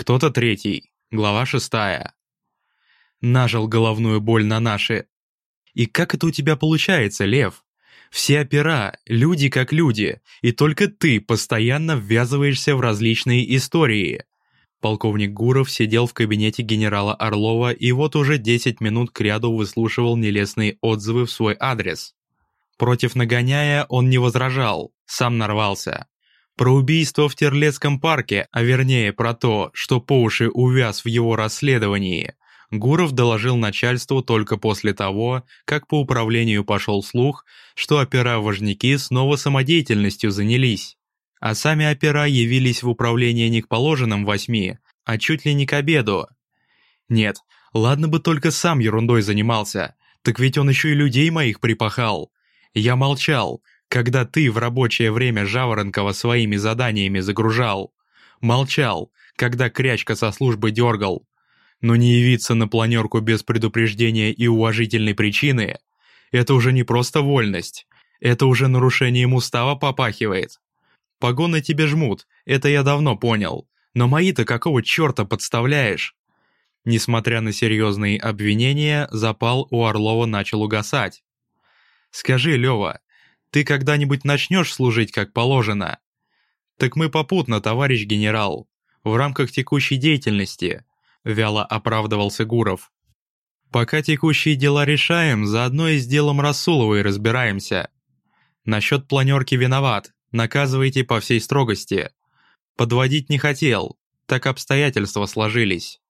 кто-то третий. Глава шестая. Нажил головную боль на наши. И как это у тебя получается, Лев? Все опера, люди как люди, и только ты постоянно ввязываешься в различные истории. Полковник Гуров сидел в кабинете генерала Орлова и вот уже 10 минут кряду выслушивал нелестные отзывы в свой адрес. Против нагоняя он не возражал, сам нарвался. Про убийство в Терлецком парке, а вернее про то, что по уши увяз в его расследовании, Гуров доложил начальству только после того, как по управлению пошел слух, что опера-важники снова самодеятельностью занялись. А сами опера явились в управление не к положенным восьми, а чуть ли не к обеду. Нет, ладно бы только сам ерундой занимался, так ведь он еще и людей моих припахал. Я молчал, когда ты в рабочее время Жаворонкова своими заданиями загружал. Молчал, когда Крячка со службы дергал, но не явиться на планерку без предупреждения и уважительной причины – это уже не просто вольность, это уже нарушением устава попахивает. Погоны тебе жмут, это я давно понял, но мои-то какого черта подставляешь? Несмотря на серьезные обвинения, запал у Орлова начал угасать. «Скажи, Лёва, ты когда-нибудь начнешь служить как положено?» «Так мы попутно, товарищ генерал, в рамках текущей деятельности», — вяло оправдывался Гуров. «Пока текущие дела решаем, заодно и с делом Расуловой разбираемся. Насчет планерки виноват, наказывайте по всей строгости. Подводить не хотел, так обстоятельства сложились».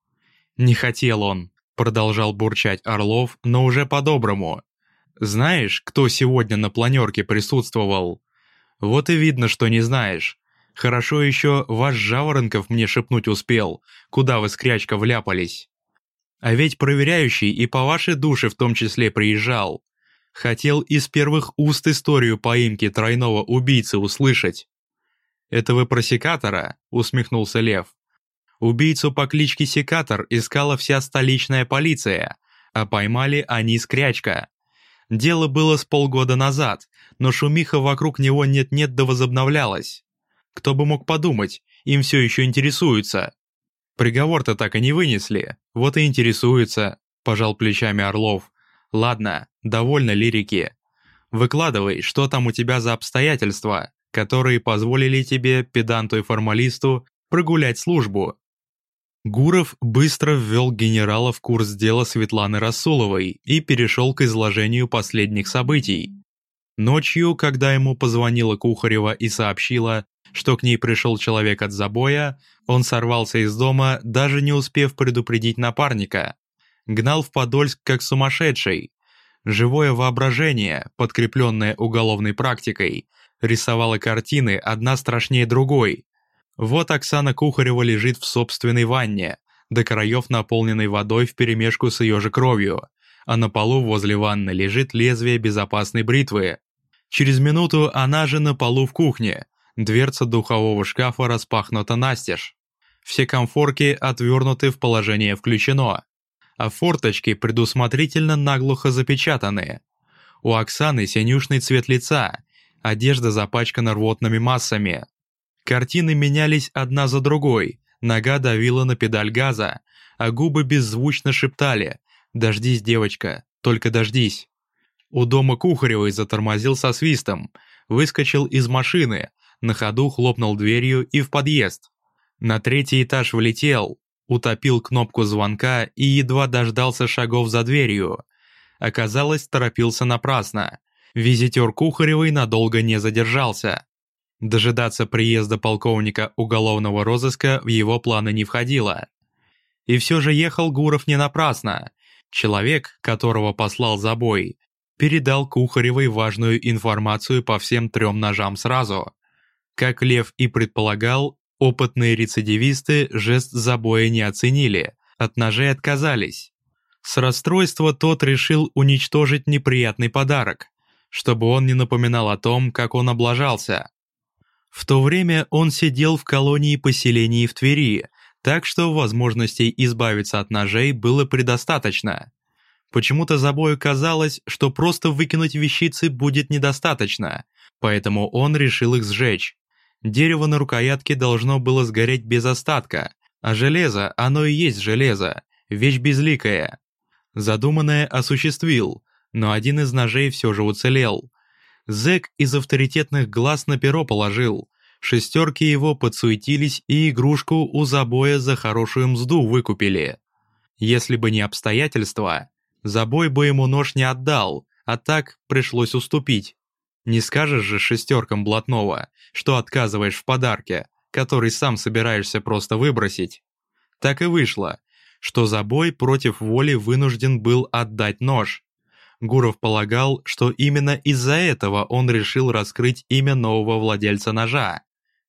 «Не хотел он», — продолжал бурчать Орлов, но уже по-доброму. «Знаешь, кто сегодня на планерке присутствовал?» «Вот и видно, что не знаешь. Хорошо еще ваш Жаворонков мне шепнуть успел, куда вы с крячка вляпались. А ведь проверяющий и по вашей душе в том числе приезжал. Хотел из первых уст историю поимки тройного убийцы услышать. «Это вы про секатора?» — усмехнулся Лев. «Убийцу по кличке Секатор искала вся столичная полиция, а поймали они Скрячка. Дело было с полгода назад, но шумиха вокруг него нет-нет да возобновлялась. Кто бы мог подумать, им все еще интересуются. Приговор-то так и не вынесли, вот и интересуются, пожал плечами Орлов. Ладно, довольно лирики. Выкладывай, что там у тебя за обстоятельства, которые позволили тебе, педанту и формалисту, прогулять службу. Гуров быстро ввел генерала в курс дела Светланы Расуловой и перешел к изложению последних событий. Ночью, когда ему позвонила Кухарева и сообщила, что к ней пришел человек от забоя, он сорвался из дома, даже не успев предупредить напарника. Гнал в Подольск как сумасшедший. Живое воображение, подкрепленное уголовной практикой, рисовало картины одна страшнее другой. Вот Оксана Кухарева лежит в собственной ванне, до краев наполненной водой вперемешку с ее же кровью, а на полу возле ванны лежит лезвие безопасной бритвы. Через минуту она же на полу в кухне, Дверца духового шкафа распахнута настежь. Все комфорки отвернуты в положение «включено», а форточки предусмотрительно наглухо запечатаны. У Оксаны синюшный цвет лица, одежда запачкана рвотными массами. Картины менялись одна за другой, нога давила на педаль газа, а губы беззвучно шептали «Дождись, девочка, только дождись». У дома Кухаревой затормозил со свистом, выскочил из машины, на ходу хлопнул дверью и в подъезд. На третий этаж влетел, утопил кнопку звонка и едва дождался шагов за дверью. Оказалось, торопился напрасно. Визитер Кухаревой надолго не задержался. Дожидаться приезда полковника уголовного розыска в его планы не входило. И все же ехал Гуров не напрасно. Человек, которого послал за бой, передал Кухаревой важную информацию по всем трем ножам сразу. Как Лев и предполагал, опытные рецидивисты жест забоя не оценили, от ножей отказались. С расстройства тот решил уничтожить неприятный подарок, чтобы он не напоминал о том, как он облажался. В то время он сидел в колонии поселений в Твери, так что возможностей избавиться от ножей было предостаточно. Почему-то Забою казалось, что просто выкинуть вещицы будет недостаточно, поэтому он решил их сжечь. Дерево на рукоятке должно было сгореть без остатка, А железо, оно и есть железо, вещь безликая. Задуманное осуществил, но один из ножей все же уцелел. Зэк из авторитетных глаз на перо положил. Шестерки его подсуетились и игрушку у забоя за хорошую мзду выкупили. Если бы не обстоятельства, забой бы ему нож не отдал, а так пришлось уступить. Не скажешь же шестеркам блатного, что отказываешь в подарке, который сам собираешься просто выбросить. Так и вышло, что забой против воли вынужден был отдать нож. Гуров полагал, что именно из-за этого он решил раскрыть имя нового владельца ножа.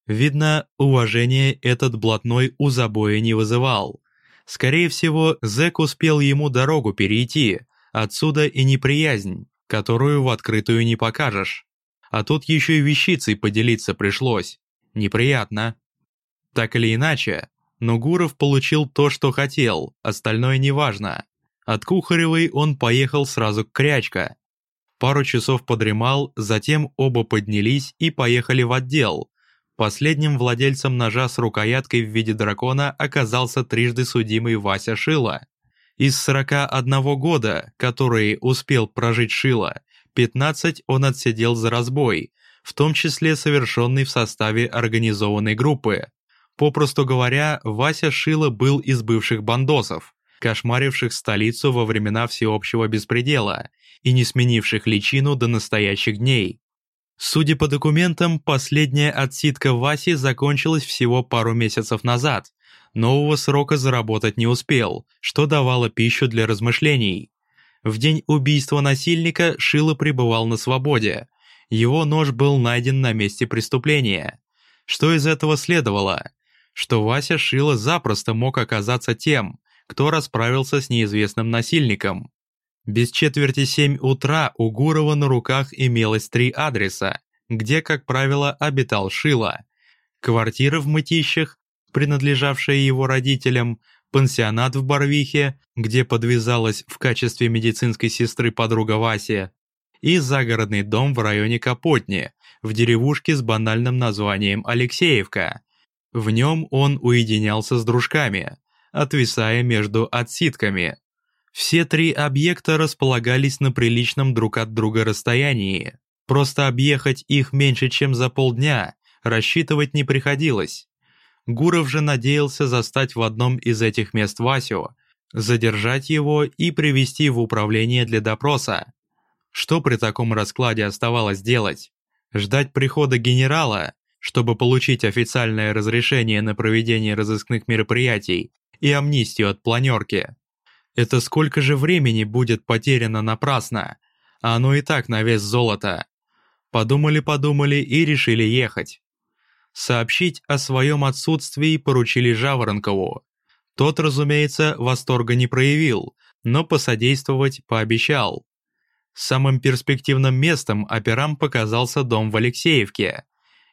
Видно, уважение этот блатной у забоя не вызывал. Скорее всего, зэк успел ему дорогу перейти, отсюда и неприязнь, которую в открытую не покажешь. А тут еще и вещицей поделиться пришлось. Неприятно. Так или иначе, но Гуров получил то, что хотел, остальное неважно. От Кухаревой он поехал сразу к Крячка. Пару часов подремал, затем оба поднялись и поехали в отдел. Последним владельцем ножа с рукояткой в виде дракона оказался трижды судимый Вася Шила. Из 41 года, который успел прожить Шила, 15 он отсидел за разбой, в том числе совершенный в составе организованной группы. Попросту говоря, Вася Шила был из бывших бандосов, кошмаривших столицу во времена всеобщего беспредела и не сменивших личину до настоящих дней. Судя по документам, последняя отсидка Васи закончилась всего пару месяцев назад. Нового срока заработать не успел, что давало пищу для размышлений. В день убийства насильника Шило пребывал на свободе. Его нож был найден на месте преступления. Что из этого следовало? Что Вася Шило запросто мог оказаться тем, кто расправился с неизвестным насильником. Без четверти семь утра у Гурова на руках имелось три адреса, где, как правило, обитал Шила. Квартира в Мытищах, принадлежавшая его родителям, пансионат в Барвихе, где подвязалась в качестве медицинской сестры подруга Васи, и загородный дом в районе Капотни, в деревушке с банальным названием Алексеевка. В нем он уединялся с дружками – отвисая между отсидками. Все три объекта располагались на приличном друг от друга расстоянии. Просто объехать их меньше, чем за полдня, рассчитывать не приходилось. Гуров же надеялся застать в одном из этих мест Васю, задержать его и привести в управление для допроса. Что при таком раскладе оставалось делать? Ждать прихода генерала, чтобы получить официальное разрешение на проведение разыскных мероприятий и амнистию от планерки. Это сколько же времени будет потеряно напрасно, а оно и так на вес золота. Подумали-подумали и решили ехать. Сообщить о своем отсутствии поручили Жаворонкову. Тот, разумеется, восторга не проявил, но посодействовать пообещал. Самым перспективным местом операм показался дом в Алексеевке.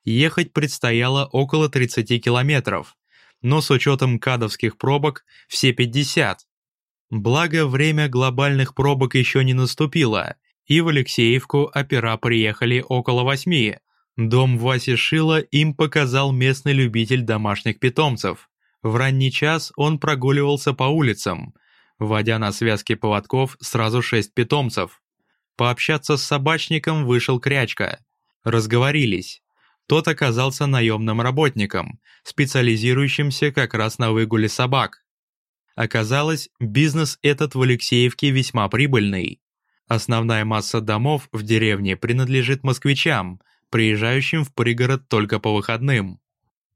Ехать предстояло около 30 километров, но с учетом кадовских пробок все 50. Благо, время глобальных пробок еще не наступило, и в Алексеевку опера приехали около восьми. Дом Васи Шила им показал местный любитель домашних питомцев. В ранний час он прогуливался по улицам, вводя на связке поводков сразу шесть питомцев. Пообщаться с собачником вышел Крячка. Разговорились. Тот оказался наемным работником, специализирующимся как раз на выгуле собак. Оказалось, бизнес этот в Алексеевке весьма прибыльный. Основная масса домов в деревне принадлежит москвичам, приезжающим в пригород только по выходным.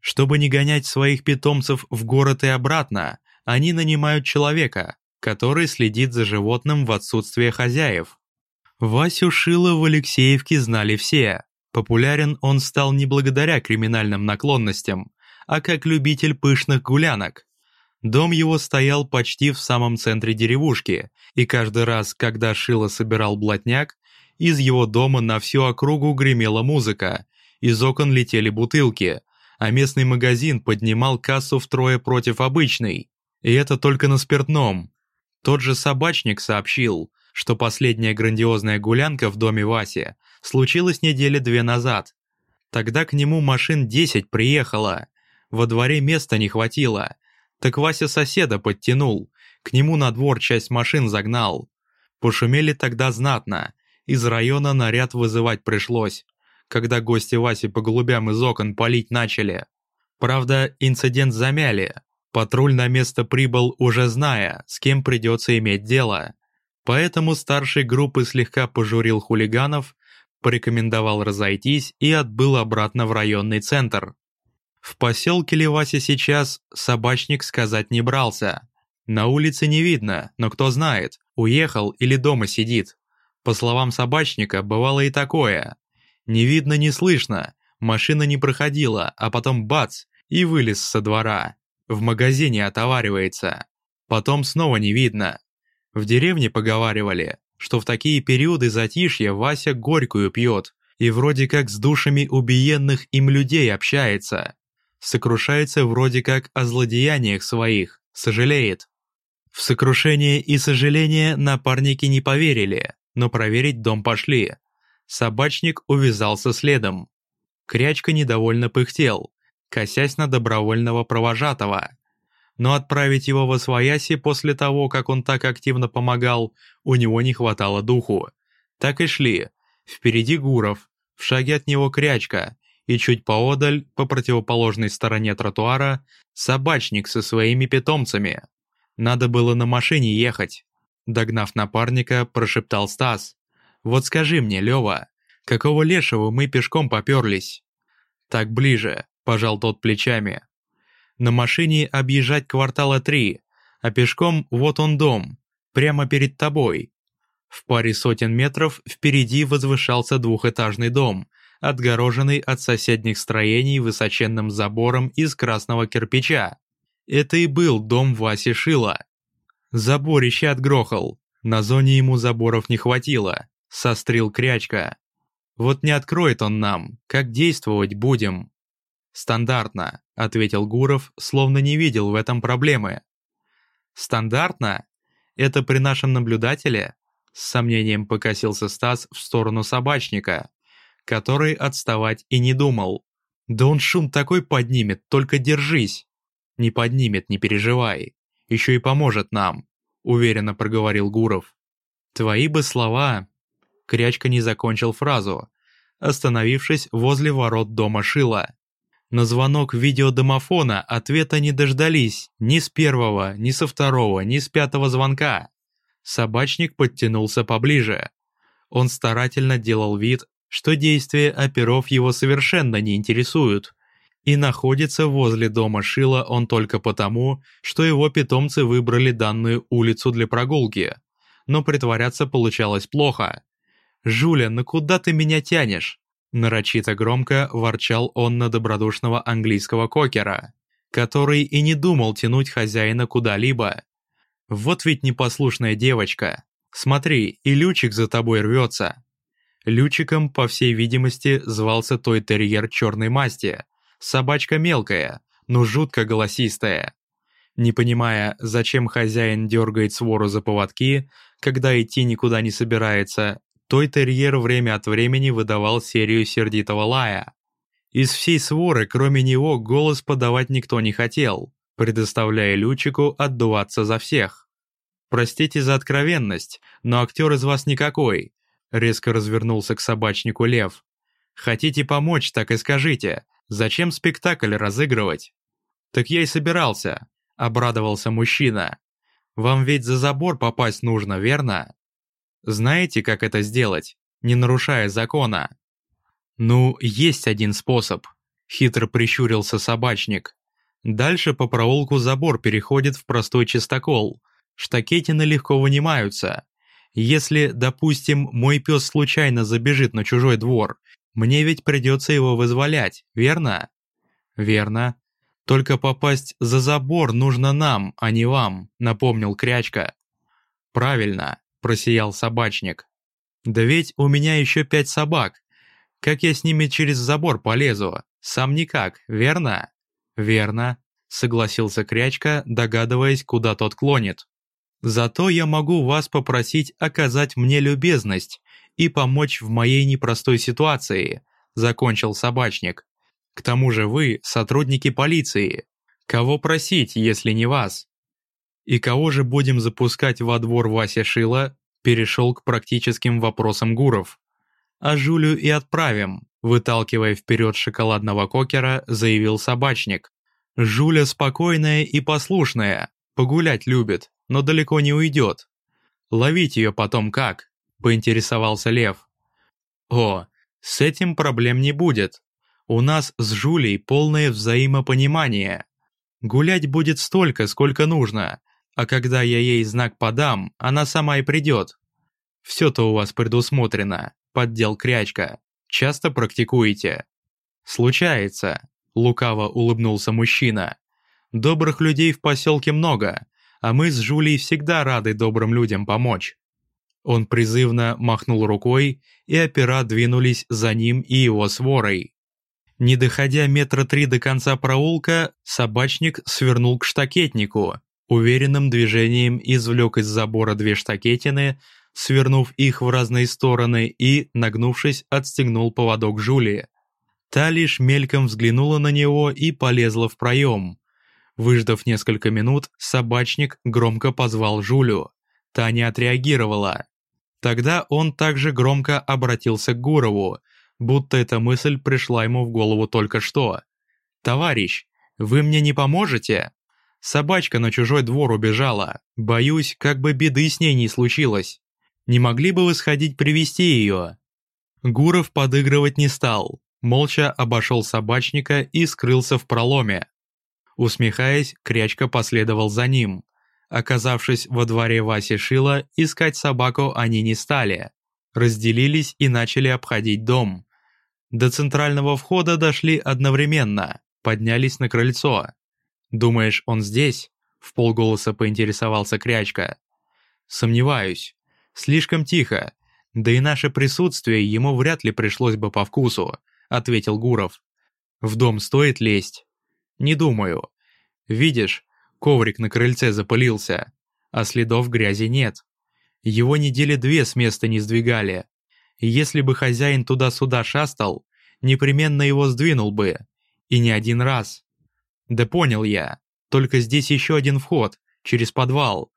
Чтобы не гонять своих питомцев в город и обратно, они нанимают человека, который следит за животным в отсутствие хозяев. Васю Шила в Алексеевке знали все, Популярен он стал не благодаря криминальным наклонностям, а как любитель пышных гулянок. Дом его стоял почти в самом центре деревушки, и каждый раз, когда Шило собирал блатняк, из его дома на всю округу гремела музыка, из окон летели бутылки, а местный магазин поднимал кассу втрое против обычной. И это только на спиртном. Тот же собачник сообщил, что последняя грандиозная гулянка в доме Васи случилась недели две назад. Тогда к нему машин 10 приехало. Во дворе места не хватило. Так Вася соседа подтянул, к нему на двор часть машин загнал. Пошумели тогда знатно, из района наряд вызывать пришлось, когда гости Васи по голубям из окон палить начали. Правда, инцидент замяли, патруль на место прибыл уже зная, с кем придется иметь дело. Поэтому старший группы слегка пожурил хулиганов, порекомендовал разойтись и отбыл обратно в районный центр. В поселке Левасе сейчас собачник сказать не брался. На улице не видно, но кто знает, уехал или дома сидит. По словам собачника, бывало и такое. Не видно, не слышно, машина не проходила, а потом бац, и вылез со двора. В магазине отоваривается. Потом снова не видно. В деревне поговаривали, что в такие периоды затишья Вася горькую пьет и вроде как с душами убиенных им людей общается сокрушается вроде как о злодеяниях своих, сожалеет. В сокрушение и сожаление напарники не поверили, но проверить дом пошли. Собачник увязался следом. Крячка недовольно пыхтел, косясь на добровольного провожатого. Но отправить его во свояси после того, как он так активно помогал, у него не хватало духу. Так и шли. Впереди Гуров, в шаге от него Крячка, и чуть поодаль, по противоположной стороне тротуара, собачник со своими питомцами. Надо было на машине ехать. Догнав напарника, прошептал Стас. «Вот скажи мне, Лёва, какого лешего мы пешком попёрлись?» «Так ближе», – пожал тот плечами. «На машине объезжать квартала три, а пешком вот он дом, прямо перед тобой». В паре сотен метров впереди возвышался двухэтажный дом – отгороженный от соседних строений высоченным забором из красного кирпича. Это и был дом Васи Шила. Заборище отгрохал, на зоне ему заборов не хватило, сострил крячка. Вот не откроет он нам, как действовать будем? Стандартно, ответил Гуров, словно не видел в этом проблемы. Стандартно? Это при нашем наблюдателе? С сомнением покосился Стас в сторону собачника который отставать и не думал. «Да он шум такой поднимет, только держись!» «Не поднимет, не переживай. Еще и поможет нам», — уверенно проговорил Гуров. «Твои бы слова...» Крячка не закончил фразу, остановившись возле ворот дома Шила. На звонок видеодомофона ответа не дождались ни с первого, ни со второго, ни с пятого звонка. Собачник подтянулся поближе. Он старательно делал вид, что действия оперов его совершенно не интересуют, и находится возле дома Шила он только потому, что его питомцы выбрали данную улицу для прогулки. Но притворяться получалось плохо. «Жуля, ну куда ты меня тянешь?» Нарочито громко ворчал он на добродушного английского кокера, который и не думал тянуть хозяина куда-либо. «Вот ведь непослушная девочка. Смотри, и Лючик за тобой рвется. Лючиком, по всей видимости, звался той терьер черной масти. Собачка мелкая, но жутко голосистая. Не понимая, зачем хозяин дергает свору за поводки, когда идти никуда не собирается, той терьер время от времени выдавал серию сердитого лая. Из всей своры, кроме него, голос подавать никто не хотел, предоставляя Лючику отдуваться за всех. Простите за откровенность, но актер из вас никакой, Резко развернулся к собачнику Лев. «Хотите помочь, так и скажите. Зачем спектакль разыгрывать?» «Так я и собирался», — обрадовался мужчина. «Вам ведь за забор попасть нужно, верно? Знаете, как это сделать, не нарушая закона?» «Ну, есть один способ», — хитро прищурился собачник. «Дальше по проулку забор переходит в простой чистокол. Штакетины легко вынимаются. Если, допустим, мой пес случайно забежит на чужой двор, мне ведь придется его вызволять, верно? Верно. Только попасть за забор нужно нам, а не вам, напомнил Крячка. Правильно, просиял собачник. Да ведь у меня еще пять собак. Как я с ними через забор полезу? Сам никак, верно? Верно, согласился Крячка, догадываясь, куда тот клонит. Зато я могу вас попросить оказать мне любезность и помочь в моей непростой ситуации», – закончил собачник. «К тому же вы сотрудники полиции. Кого просить, если не вас? И кого же будем запускать во двор Вася Шила, перешел к практическим вопросам Гуров. А Жулю и отправим, выталкивая вперед шоколадного кокера, заявил собачник. Жуля спокойная и послушная, погулять любит, но далеко не уйдет. Ловить ее потом как? Поинтересовался Лев. О, с этим проблем не будет. У нас с Жулей полное взаимопонимание. Гулять будет столько, сколько нужно, а когда я ей знак подам, она сама и придет. Все-то у вас предусмотрено, поддел крячка. Часто практикуете? Случается, лукаво улыбнулся мужчина. Добрых людей в поселке много, а мы с Жулей всегда рады добрым людям помочь. Он призывно махнул рукой, и опера двинулись за ним и его сворой. Не доходя метра три до конца проулка, собачник свернул к штакетнику, уверенным движением извлек из забора две штакетины, свернув их в разные стороны и, нагнувшись, отстегнул поводок Жули. Та лишь мельком взглянула на него и полезла в проем. Выждав несколько минут, собачник громко позвал Жулю. Та не отреагировала. Тогда он также громко обратился к Гурову, будто эта мысль пришла ему в голову только что. «Товарищ, вы мне не поможете?» Собачка на чужой двор убежала. Боюсь, как бы беды с ней не случилось. Не могли бы вы сходить привести ее?» Гуров подыгрывать не стал, молча обошел собачника и скрылся в проломе. Усмехаясь, Крячка последовал за ним. Оказавшись во дворе Васи Шила, искать собаку они не стали. Разделились и начали обходить дом. До центрального входа дошли одновременно, поднялись на крыльцо. «Думаешь, он здесь?» — в полголоса поинтересовался Крячка. «Сомневаюсь. Слишком тихо. Да и наше присутствие ему вряд ли пришлось бы по вкусу», — ответил Гуров. «В дом стоит лезть?» «Не думаю. Видишь, коврик на крыльце запылился, а следов грязи нет. Его недели две с места не сдвигали. Если бы хозяин туда-сюда шастал, непременно его сдвинул бы. И не один раз. Да понял я. Только здесь еще один вход, через подвал.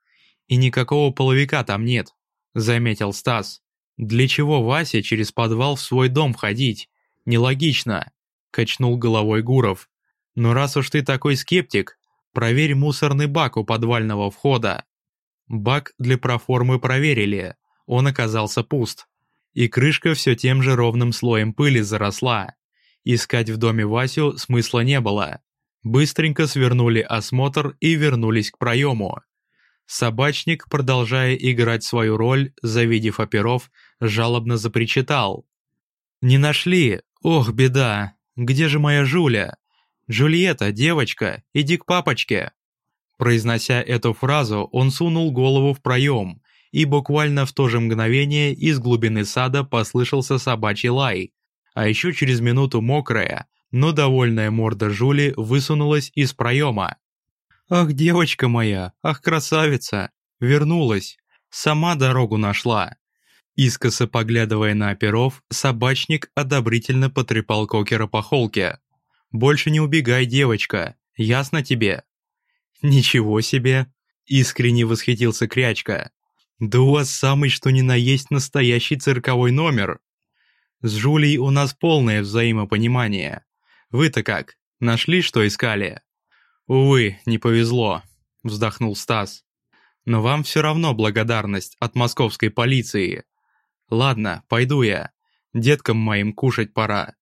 И никакого половика там нет, заметил Стас. Для чего Вася через подвал в свой дом ходить? Нелогично, качнул головой Гуров. Но раз уж ты такой скептик, проверь мусорный бак у подвального входа. Бак для проформы проверили, он оказался пуст. И крышка все тем же ровным слоем пыли заросла. Искать в доме Васю смысла не было быстренько свернули осмотр и вернулись к проему. Собачник, продолжая играть свою роль, завидев оперов, жалобно запричитал. «Не нашли! Ох, беда! Где же моя Жуля? Джульетта, девочка, иди к папочке!» Произнося эту фразу, он сунул голову в проем, и буквально в то же мгновение из глубины сада послышался собачий лай, а еще через минуту мокрая, но довольная морда Жули высунулась из проема. «Ах, девочка моя, ах, красавица! Вернулась! Сама дорогу нашла!» Искоса поглядывая на оперов, собачник одобрительно потрепал Кокера по холке. «Больше не убегай, девочка, ясно тебе?» «Ничего себе!» — искренне восхитился Крячка. «Да у вас самый что ни на есть настоящий цирковой номер!» «С Жулей у нас полное взаимопонимание. Вы-то как, нашли, что искали?» «Увы, не повезло», — вздохнул Стас. «Но вам все равно благодарность от московской полиции. Ладно, пойду я. Деткам моим кушать пора».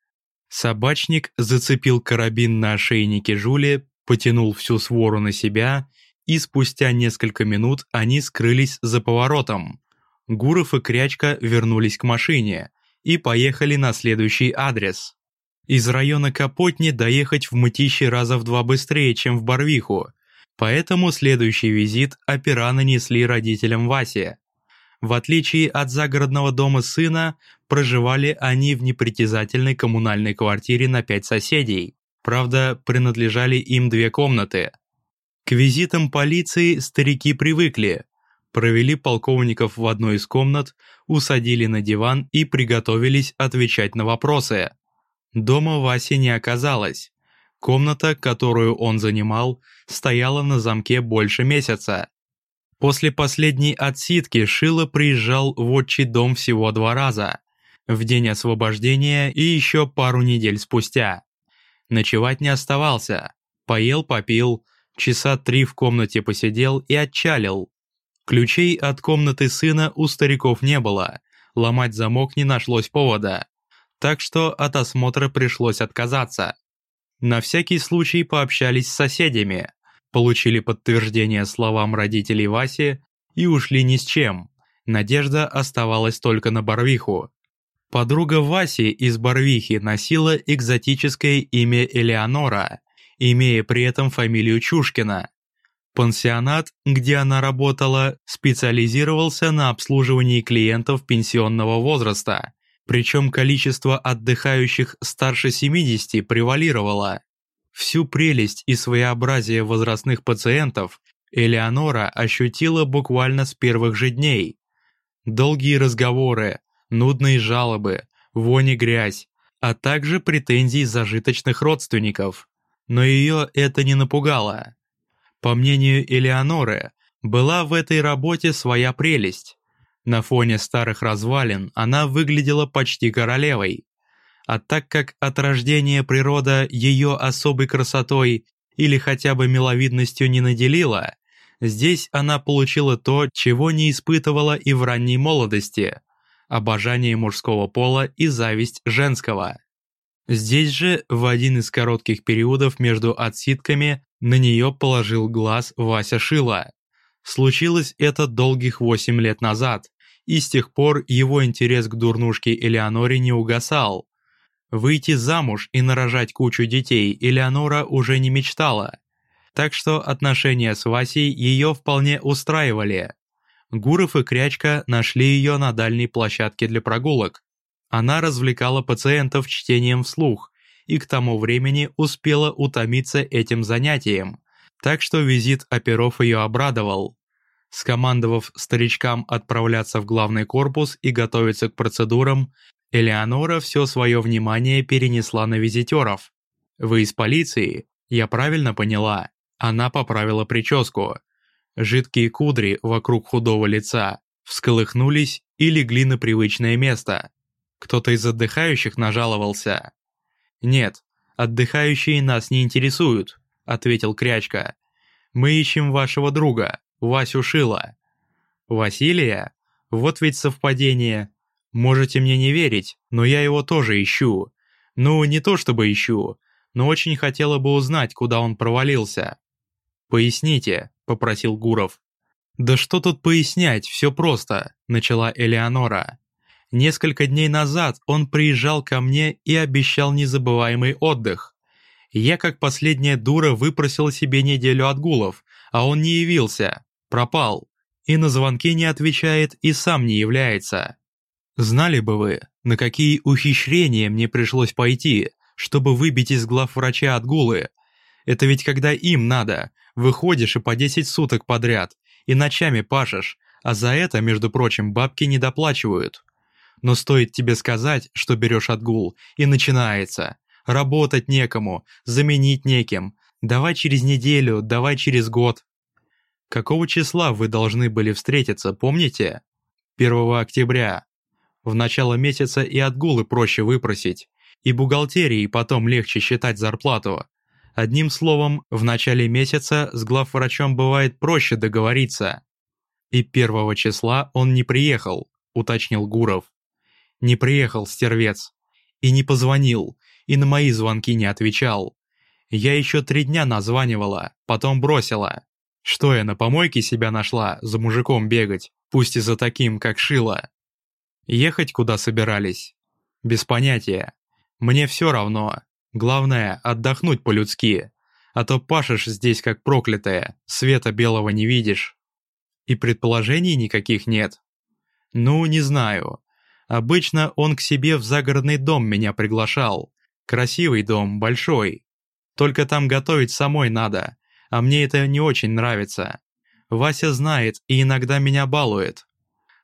Собачник зацепил карабин на ошейнике Жули, потянул всю свору на себя, и спустя несколько минут они скрылись за поворотом. Гуров и Крячка вернулись к машине и поехали на следующий адрес. Из района Капотни доехать в Мытищи раза в два быстрее, чем в Барвиху, поэтому следующий визит опера нанесли родителям Васи. В отличие от загородного дома сына, проживали они в непритязательной коммунальной квартире на пять соседей. Правда, принадлежали им две комнаты. К визитам полиции старики привыкли. Провели полковников в одной из комнат, усадили на диван и приготовились отвечать на вопросы. Дома Васи не оказалось. Комната, которую он занимал, стояла на замке больше месяца. После последней отсидки Шило приезжал в отчий дом всего два раза. В день освобождения и еще пару недель спустя. Ночевать не оставался. Поел, попил, часа три в комнате посидел и отчалил. Ключей от комнаты сына у стариков не было, ломать замок не нашлось повода. Так что от осмотра пришлось отказаться. На всякий случай пообщались с соседями, получили подтверждение словам родителей Васи и ушли ни с чем. Надежда оставалась только на Барвиху. Подруга Васи из Барвихи носила экзотическое имя Элеонора, имея при этом фамилию Чушкина. Пансионат, где она работала, специализировался на обслуживании клиентов пенсионного возраста, причем количество отдыхающих старше 70 превалировало. Всю прелесть и своеобразие возрастных пациентов Элеонора ощутила буквально с первых же дней. Долгие разговоры, нудные жалобы, вонь и грязь, а также претензии зажиточных родственников. Но ее это не напугало. По мнению Элеоноры, была в этой работе своя прелесть. На фоне старых развалин она выглядела почти королевой. А так как от рождения природа ее особой красотой или хотя бы миловидностью не наделила, здесь она получила то, чего не испытывала и в ранней молодости – обожание мужского пола и зависть женского. Здесь же, в один из коротких периодов между отсидками, на нее положил глаз Вася Шила. Случилось это долгих восемь лет назад, и с тех пор его интерес к дурнушке Элеоноре не угасал. Выйти замуж и нарожать кучу детей Элеонора уже не мечтала. Так что отношения с Васей ее вполне устраивали. Гуров и Крячка нашли ее на дальней площадке для прогулок. Она развлекала пациентов чтением вслух и к тому времени успела утомиться этим занятием, так что визит оперов ее обрадовал. Скомандовав старичкам отправляться в главный корпус и готовиться к процедурам, Элеонора все свое внимание перенесла на визитеров. «Вы из полиции?» Я правильно поняла. Она поправила прическу. Жидкие кудри вокруг худого лица всколыхнулись и легли на привычное место. Кто-то из отдыхающих нажаловался. «Нет, отдыхающие нас не интересуют», — ответил Крячка. «Мы ищем вашего друга, Васю Шила». «Василия? Вот ведь совпадение. Можете мне не верить, но я его тоже ищу. Ну, не то чтобы ищу, но очень хотела бы узнать, куда он провалился». «Поясните», — попросил Гуров. «Да что тут пояснять, все просто», — начала Элеонора. Несколько дней назад он приезжал ко мне и обещал незабываемый отдых. Я как последняя дура выпросил себе неделю отгулов, а он не явился, пропал. И на звонки не отвечает и сам не является. Знали бы вы, на какие ухищрения мне пришлось пойти, чтобы выбить из глав врача отгулы. Это ведь когда им надо, выходишь и по 10 суток подряд, и ночами пашешь, а за это, между прочим, бабки не доплачивают. Но стоит тебе сказать, что берешь отгул, и начинается. Работать некому, заменить неким. Давай через неделю, давай через год. Какого числа вы должны были встретиться, помните? 1 октября. В начало месяца и отгулы проще выпросить. И бухгалтерии потом легче считать зарплату. Одним словом, в начале месяца с главврачом бывает проще договориться. И первого числа он не приехал, уточнил Гуров. Не приехал, стервец. И не позвонил, и на мои звонки не отвечал. Я еще три дня названивала, потом бросила. Что я на помойке себя нашла, за мужиком бегать, пусть и за таким, как Шила. Ехать куда собирались? Без понятия. Мне все равно. Главное, отдохнуть по-людски. А то пашешь здесь как проклятая, света белого не видишь. И предположений никаких нет. Ну, не знаю. Обычно он к себе в загородный дом меня приглашал. Красивый дом, большой. Только там готовить самой надо, а мне это не очень нравится. Вася знает и иногда меня балует.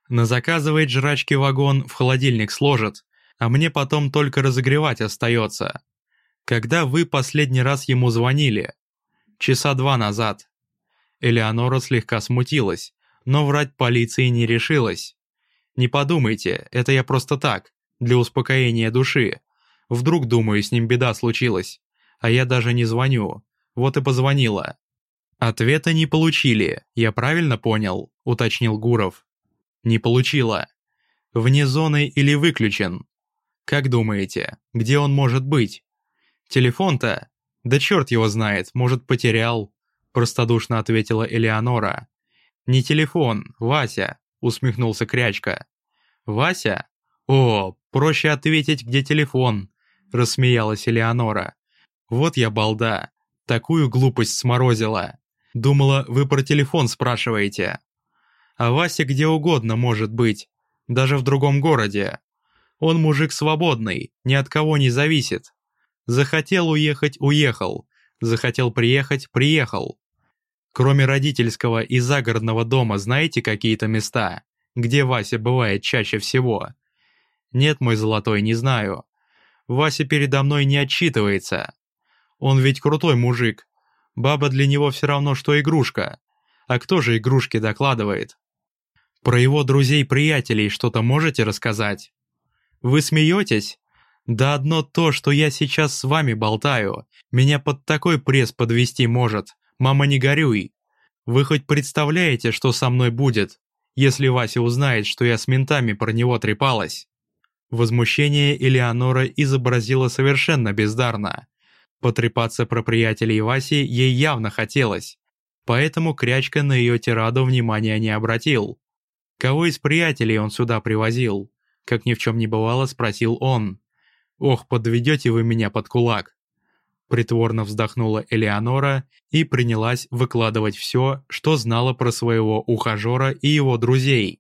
Назаказывает жрачки вагон, в холодильник сложит, а мне потом только разогревать остается. Когда вы последний раз ему звонили? Часа два назад. Элеонора слегка смутилась, но врать полиции не решилась. Не подумайте, это я просто так, для успокоения души. Вдруг, думаю, с ним беда случилась. А я даже не звоню. Вот и позвонила. Ответа не получили, я правильно понял, уточнил Гуров. Не получила. Вне зоны или выключен? Как думаете, где он может быть? Телефон-то? Да черт его знает, может потерял, простодушно ответила Элеонора. Не телефон, Вася, усмехнулся Крячка. Вася? О, проще ответить, где телефон, рассмеялась Элеонора. Вот я балда, такую глупость сморозила. Думала, вы про телефон спрашиваете. А Вася где угодно может быть, даже в другом городе. Он мужик свободный, ни от кого не зависит. Захотел уехать – уехал, захотел приехать – приехал. Кроме родительского и загородного дома знаете какие-то места, где Вася бывает чаще всего? Нет, мой золотой, не знаю. Вася передо мной не отчитывается. Он ведь крутой мужик. Баба для него все равно, что игрушка. А кто же игрушки докладывает? Про его друзей-приятелей что-то можете рассказать? Вы смеетесь? Да одно то, что я сейчас с вами болтаю, меня под такой пресс подвести может. Мама, не горюй. Вы хоть представляете, что со мной будет, если Вася узнает, что я с ментами про него трепалась?» Возмущение Элеонора изобразила совершенно бездарно. Потрепаться про приятелей Васи ей явно хотелось, поэтому Крячка на ее тираду внимания не обратил. Кого из приятелей он сюда привозил? Как ни в чем не бывало, спросил он. «Ох, подведете вы меня под кулак!» Притворно вздохнула Элеонора и принялась выкладывать все, что знала про своего ухажера и его друзей.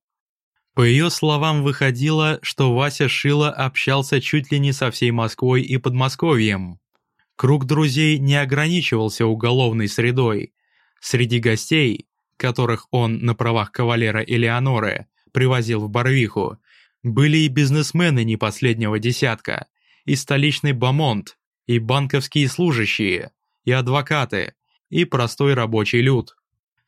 По ее словам выходило, что Вася Шила общался чуть ли не со всей Москвой и Подмосковьем. Круг друзей не ограничивался уголовной средой. Среди гостей, которых он на правах кавалера Элеоноры привозил в Барвиху, были и бизнесмены не последнего десятка, и столичный бомонд, и банковские служащие, и адвокаты, и простой рабочий люд.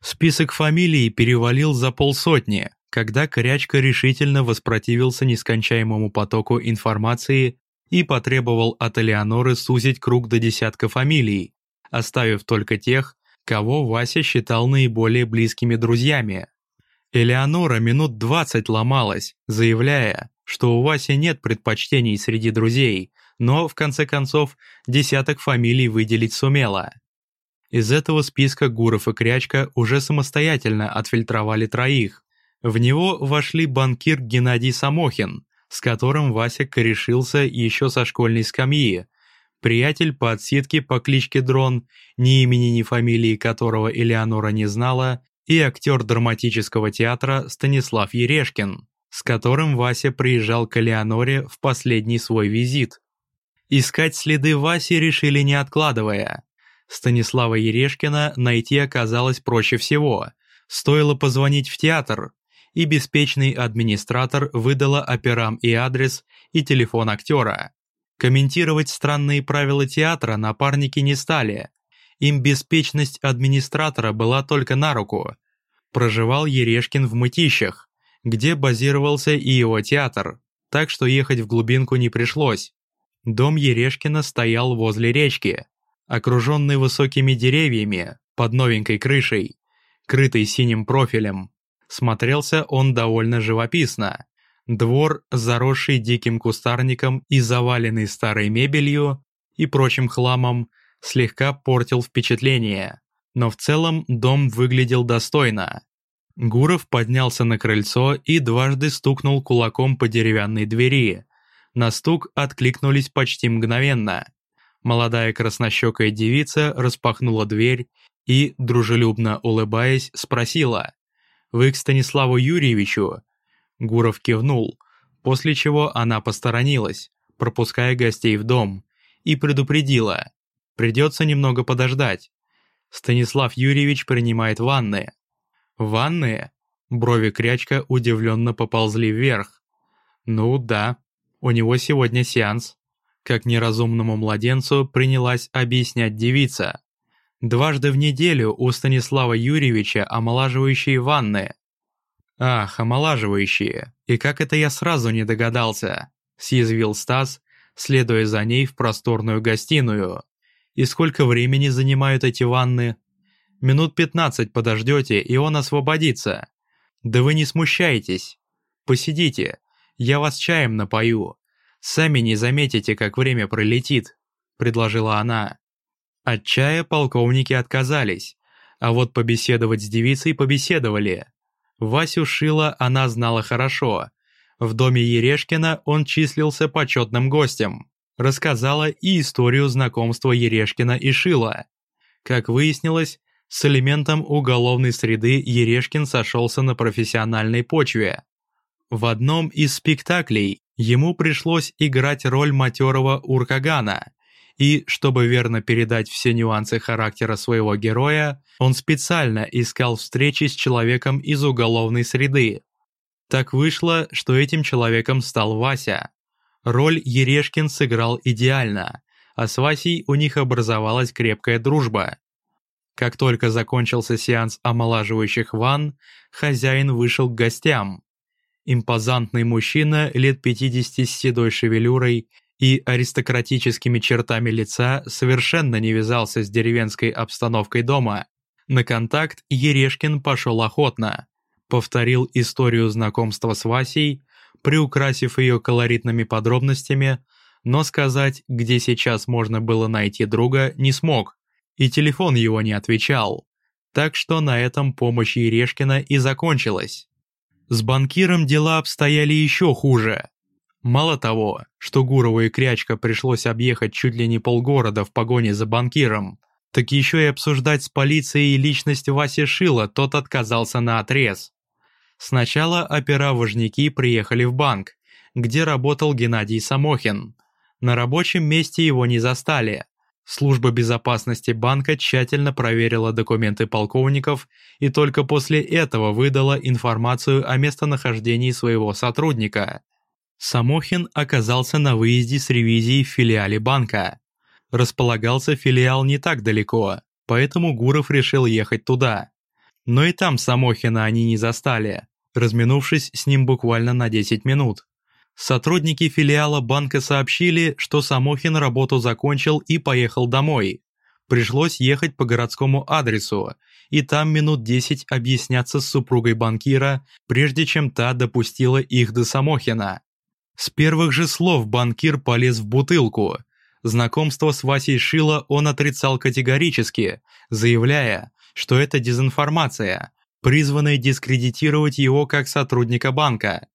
Список фамилий перевалил за полсотни, когда Корячка решительно воспротивился нескончаемому потоку информации и потребовал от Элеоноры сузить круг до десятка фамилий, оставив только тех, кого Вася считал наиболее близкими друзьями. Элеонора минут двадцать ломалась, заявляя, что у Васи нет предпочтений среди друзей, но, в конце концов, десяток фамилий выделить сумела. Из этого списка Гуров и Крячка уже самостоятельно отфильтровали троих. В него вошли банкир Геннадий Самохин, с которым Вася корешился еще со школьной скамьи, приятель по отсидке по кличке Дрон, ни имени, ни фамилии которого Элеонора не знала, и актер драматического театра Станислав Ерешкин, с которым Вася приезжал к Элеоноре в последний свой визит. Искать следы Васи решили не откладывая. Станислава Ерешкина найти оказалось проще всего. Стоило позвонить в театр, и беспечный администратор выдала операм и адрес, и телефон актера. Комментировать странные правила театра напарники не стали. Им беспечность администратора была только на руку. Проживал Ерешкин в Мытищах, где базировался и его театр, так что ехать в глубинку не пришлось. Дом Ерешкина стоял возле речки, окруженный высокими деревьями, под новенькой крышей, крытой синим профилем. Смотрелся он довольно живописно. Двор, заросший диким кустарником и заваленный старой мебелью и прочим хламом, слегка портил впечатление, но в целом дом выглядел достойно. Гуров поднялся на крыльцо и дважды стукнул кулаком по деревянной двери. На стук откликнулись почти мгновенно. Молодая краснощекая девица распахнула дверь и, дружелюбно улыбаясь, спросила «Вы к Станиславу Юрьевичу?» Гуров кивнул, после чего она посторонилась, пропуская гостей в дом, и предупредила. Придется немного подождать. Станислав Юрьевич принимает ванны. Ванны? Брови Крячка удивленно поползли вверх. Ну да, у него сегодня сеанс. как неразумному младенцу принялась объяснять девица. Дважды в неделю у Станислава Юрьевича омолаживающие ванны. Ах, омолаживающие, и как это я сразу не догадался, съязвил Стас, следуя за ней в просторную гостиную. И сколько времени занимают эти ванны? Минут пятнадцать подождете, и он освободится. Да вы не смущайтесь. Посидите, я вас чаем напою. Сами не заметите, как время пролетит», — предложила она. От чая полковники отказались, а вот побеседовать с девицей побеседовали. Васю Шила она знала хорошо. В доме Ерешкина он числился почетным гостем. Рассказала и историю знакомства Ерешкина и Шила. Как выяснилось, с элементом уголовной среды Ерешкин сошелся на профессиональной почве. В одном из спектаклей ему пришлось играть роль матерого Уркагана, и, чтобы верно передать все нюансы характера своего героя, он специально искал встречи с человеком из уголовной среды. Так вышло, что этим человеком стал Вася. Роль Ерешкин сыграл идеально, а с Васей у них образовалась крепкая дружба. Как только закончился сеанс омолаживающих ванн, хозяин вышел к гостям. Импозантный мужчина лет 50 с седой шевелюрой и аристократическими чертами лица совершенно не вязался с деревенской обстановкой дома. На контакт Ерешкин пошел охотно. Повторил историю знакомства с Васей, приукрасив ее колоритными подробностями, но сказать, где сейчас можно было найти друга, не смог, и телефон его не отвечал. Так что на этом помощь Ерешкина и закончилась. С банкиром дела обстояли еще хуже. Мало того, что Гурову и Крячка пришлось объехать чуть ли не полгорода в погоне за банкиром, так еще и обсуждать с полицией личность Васи Шила тот отказался на отрез. Сначала опера-важники приехали в банк, где работал Геннадий Самохин. На рабочем месте его не застали, Служба безопасности банка тщательно проверила документы полковников и только после этого выдала информацию о местонахождении своего сотрудника. Самохин оказался на выезде с ревизией в филиале банка. Располагался филиал не так далеко, поэтому Гуров решил ехать туда. Но и там Самохина они не застали, разминувшись с ним буквально на 10 минут. Сотрудники филиала банка сообщили, что Самохин работу закончил и поехал домой. Пришлось ехать по городскому адресу, и там минут 10 объясняться с супругой банкира, прежде чем та допустила их до Самохина. С первых же слов банкир полез в бутылку. Знакомство с Васей Шило он отрицал категорически, заявляя, что это дезинформация, призванная дискредитировать его как сотрудника банка.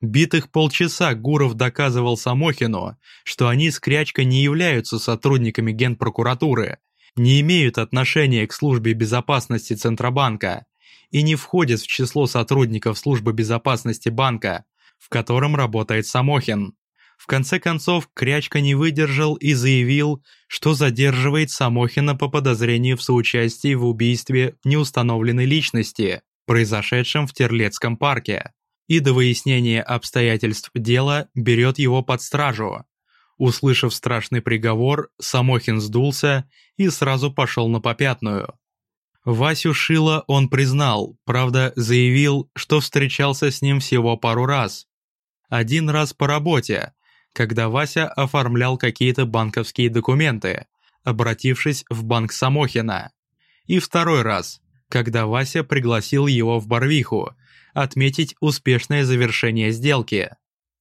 Битых полчаса Гуров доказывал Самохину, что они с Крячкой не являются сотрудниками Генпрокуратуры, не имеют отношения к службе безопасности Центробанка и не входят в число сотрудников службы безопасности банка, в котором работает Самохин. В конце концов, Крячка не выдержал и заявил, что задерживает Самохина по подозрению в соучастии в убийстве неустановленной личности, произошедшем в Терлецком парке и до выяснения обстоятельств дела берет его под стражу. Услышав страшный приговор, Самохин сдулся и сразу пошел на попятную. Васю Шила он признал, правда заявил, что встречался с ним всего пару раз. Один раз по работе, когда Вася оформлял какие-то банковские документы, обратившись в банк Самохина. И второй раз, когда Вася пригласил его в Барвиху, отметить успешное завершение сделки.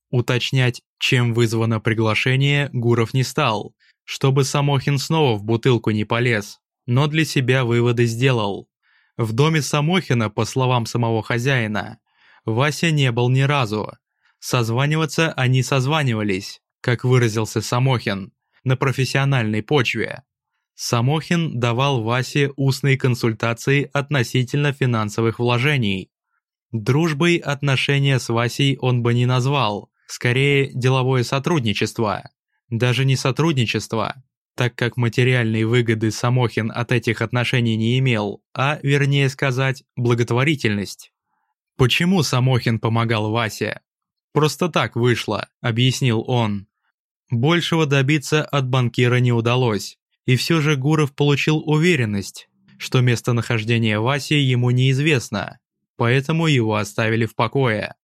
Уточнять, чем вызвано приглашение, Гуров не стал, чтобы Самохин снова в бутылку не полез, но для себя выводы сделал. В доме Самохина, по словам самого хозяина, Вася не был ни разу. Созваниваться они созванивались, как выразился Самохин, на профессиональной почве. Самохин давал Васе устные консультации относительно финансовых вложений. Дружбой отношения с Васей он бы не назвал, скорее деловое сотрудничество. Даже не сотрудничество, так как материальной выгоды Самохин от этих отношений не имел, а, вернее сказать, благотворительность. Почему Самохин помогал Васе? Просто так вышло, объяснил он. Большего добиться от банкира не удалось, и все же Гуров получил уверенность, что местонахождение Васи ему неизвестно, поэтому его оставили в покое.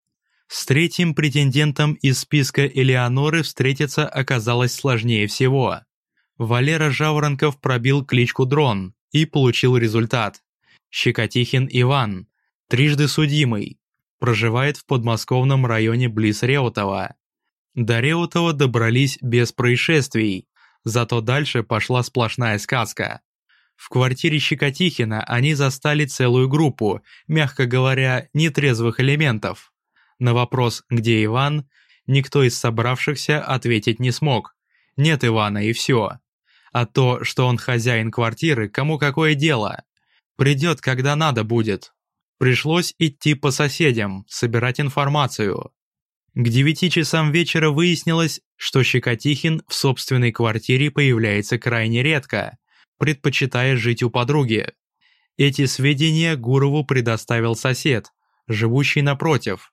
С третьим претендентом из списка Элеоноры встретиться оказалось сложнее всего. Валера Жаворонков пробил кличку Дрон и получил результат. Щекотихин Иван, трижды судимый, проживает в подмосковном районе близ Реутова. До Реутова добрались без происшествий, зато дальше пошла сплошная сказка. В квартире Щекотихина они застали целую группу, мягко говоря, нетрезвых элементов. На вопрос «Где Иван?» никто из собравшихся ответить не смог. Нет Ивана и все. А то, что он хозяин квартиры, кому какое дело? Придет, когда надо будет. Пришлось идти по соседям, собирать информацию. К девяти часам вечера выяснилось, что Щекотихин в собственной квартире появляется крайне редко, предпочитая жить у подруги. Эти сведения Гурову предоставил сосед, живущий напротив.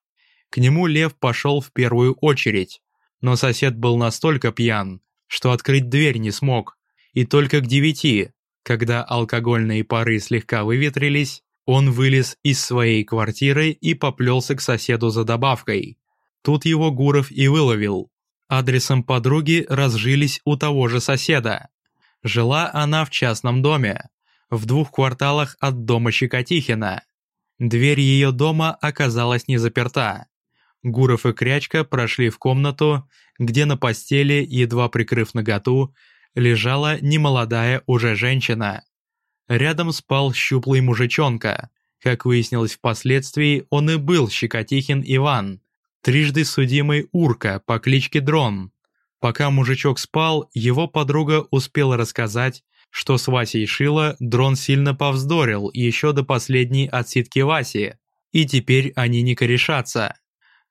К нему Лев пошел в первую очередь, но сосед был настолько пьян, что открыть дверь не смог, и только к девяти, когда алкогольные пары слегка выветрились, он вылез из своей квартиры и поплелся к соседу за добавкой. Тут его Гуров и выловил. Адресом подруги разжились у того же соседа. Жила она в частном доме, в двух кварталах от дома Щекотихина. Дверь ее дома оказалась не заперта. Гуров и Крячка прошли в комнату, где на постели, едва прикрыв наготу, лежала немолодая уже женщина. Рядом спал щуплый мужичонка. Как выяснилось впоследствии, он и был Щекотихин Иван, трижды судимый Урка по кличке Дрон. Пока мужичок спал, его подруга успела рассказать, что с Васей Шила Дрон сильно повздорил еще до последней отсидки Васи, и теперь они не корешатся.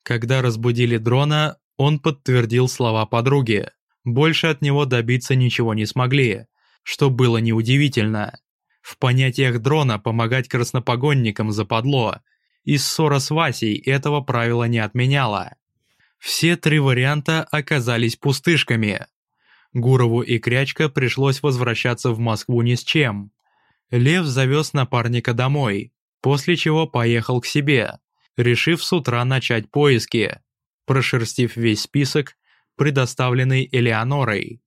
Когда разбудили Дрона, он подтвердил слова подруги. Больше от него добиться ничего не смогли, что было неудивительно. В понятиях Дрона помогать краснопогонникам западло, и ссора с Васей этого правила не отменяла. Все три варианта оказались пустышками. Гурову и Крячка пришлось возвращаться в Москву ни с чем. Лев завез напарника домой, после чего поехал к себе, решив с утра начать поиски. Прошерстив весь список, предоставленный Элеонорой,